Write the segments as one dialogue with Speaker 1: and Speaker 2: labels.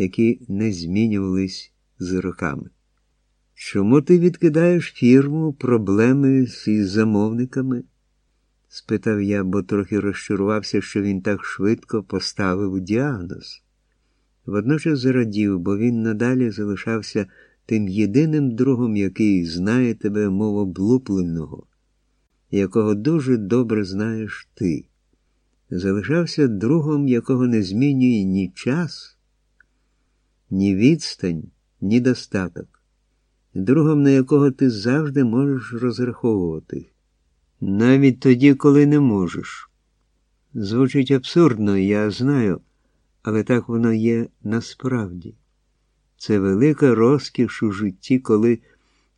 Speaker 1: які не змінювались з роками. Чому ти відкидаєш фірму, проблеми з замовниками? спитав я, бо трохи розчарувався, що він так швидко поставив діагноз. Водночас зрадів, бо він надалі залишався тим єдиним другом, який знає тебе мовоблупленого, якого дуже добре знаєш ти. Залишався другом, якого не змінює ні час, ні відстань, ні достаток, другом, на якого ти завжди можеш розраховувати, навіть тоді, коли не можеш. Звучить абсурдно, я знаю, але так воно є насправді. Це велика розкіш у житті, коли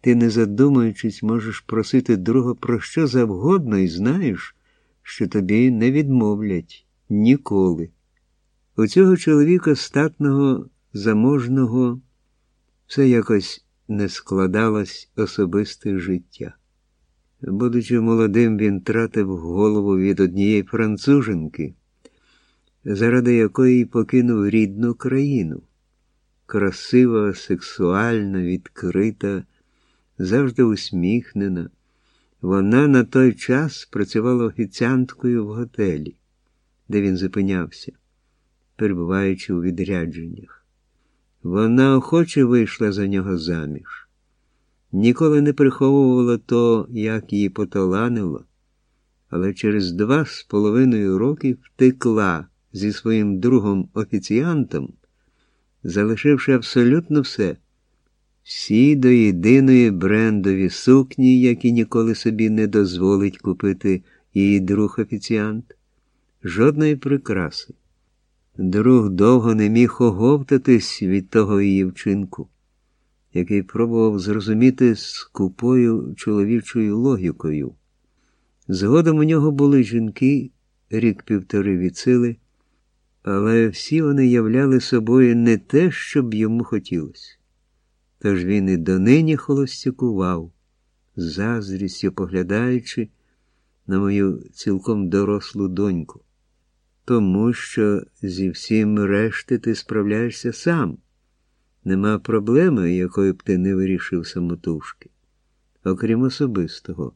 Speaker 1: ти, не задумуючись, можеш просити друга про що завгодно і знаєш, що тобі не відмовлять ніколи. У цього чоловіка статного, заможного, все якось не складалось особисте життя. Будучи молодим, він тратив голову від однієї француженки, заради якої покинув рідну країну красива, сексуальна, відкрита, завжди усміхнена. Вона на той час працювала офіціанткою в готелі, де він зупинявся, перебуваючи у відрядженнях. Вона охоче вийшла за нього заміж, ніколи не приховувала то, як її поталанило, але через два з половиною роки втекла зі своїм другом офіціантом залишивши абсолютно все, всі до єдиної брендові сукні, які ніколи собі не дозволить купити її друг офіціант, жодної прикраси. Друг довго не міг оговтатись від того її вчинку, який пробував зрозуміти скупою чоловічою логікою. Згодом у нього були жінки рік півтори від але всі вони являли собою не те, що б йому хотілося. Тож він і донині холостякував, заздрістю поглядаючи на мою цілком дорослу доньку, тому що зі всім решти ти справляєшся сам. Нема проблеми, якої б ти не вирішив самотужки, окрім особистого,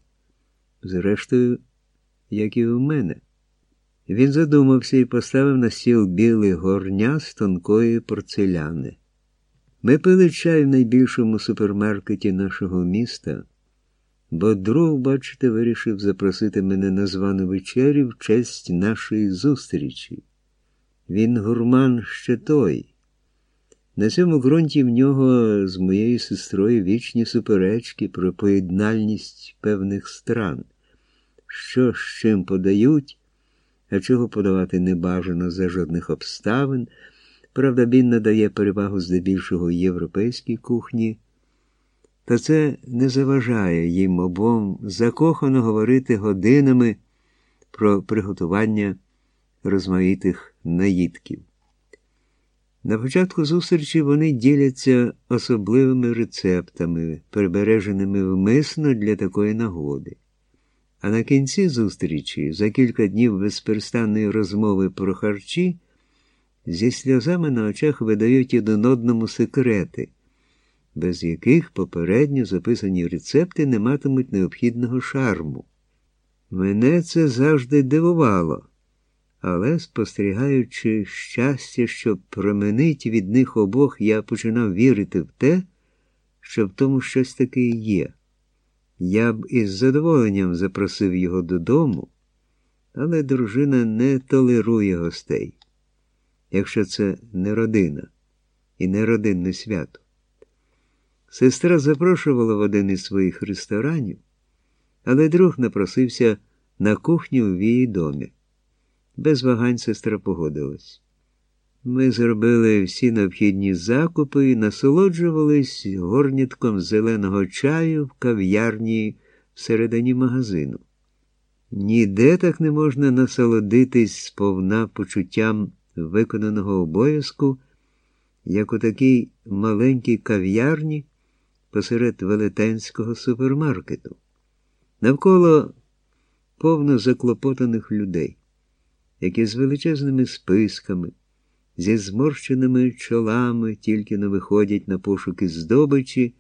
Speaker 1: зрештою, як і в мене. Він задумався і поставив на стіл білий горня з тонкої порцеляни. Ми пили чай в найбільшому супермаркеті нашого міста, бо друг, бачите, вирішив запросити мене на звану вечерю в честь нашої зустрічі. Він гурман ще той. На цьому ґрунті в нього з моєю сестрою вічні суперечки про поєднальність певних стран, що з чим подають а чого подавати не бажано за жодних обставин. Правда, він надає перевагу здебільшого європейській кухні, та це не заважає їм обом закохано говорити годинами про приготування розмаїтих наїдків. На початку зустрічі вони діляться особливими рецептами, прибереженими вмисно для такої нагоди. А на кінці зустрічі, за кілька днів безперестанної розмови про харчі, зі сльозами на очах видають один одному секрети, без яких попередньо записані рецепти не матимуть необхідного шарму. Мене це завжди дивувало, але, спостерігаючи щастя, що променить від них обох, я починав вірити в те, що в тому щось таке є. Я б із задоволенням запросив його додому, але дружина не толерує гостей, якщо це не родина і не родинне свято. Сестра запрошувала в один із своїх ресторанів, але друг напросився на кухню в її домі. Без вагань сестра погодилась. Ми зробили всі необхідні закупи і насолоджувались горнітком зеленого чаю в кав'ярні всередині магазину. Ніде так не можна насолодитись сповна почуттям виконаного обов'язку, як у такій маленькій кав'ярні посеред велетенського супермаркету. Навколо повно заклопотаних людей, які з величезними списками зі зморщеними чолами тільки не виходять на пошуки здобичі.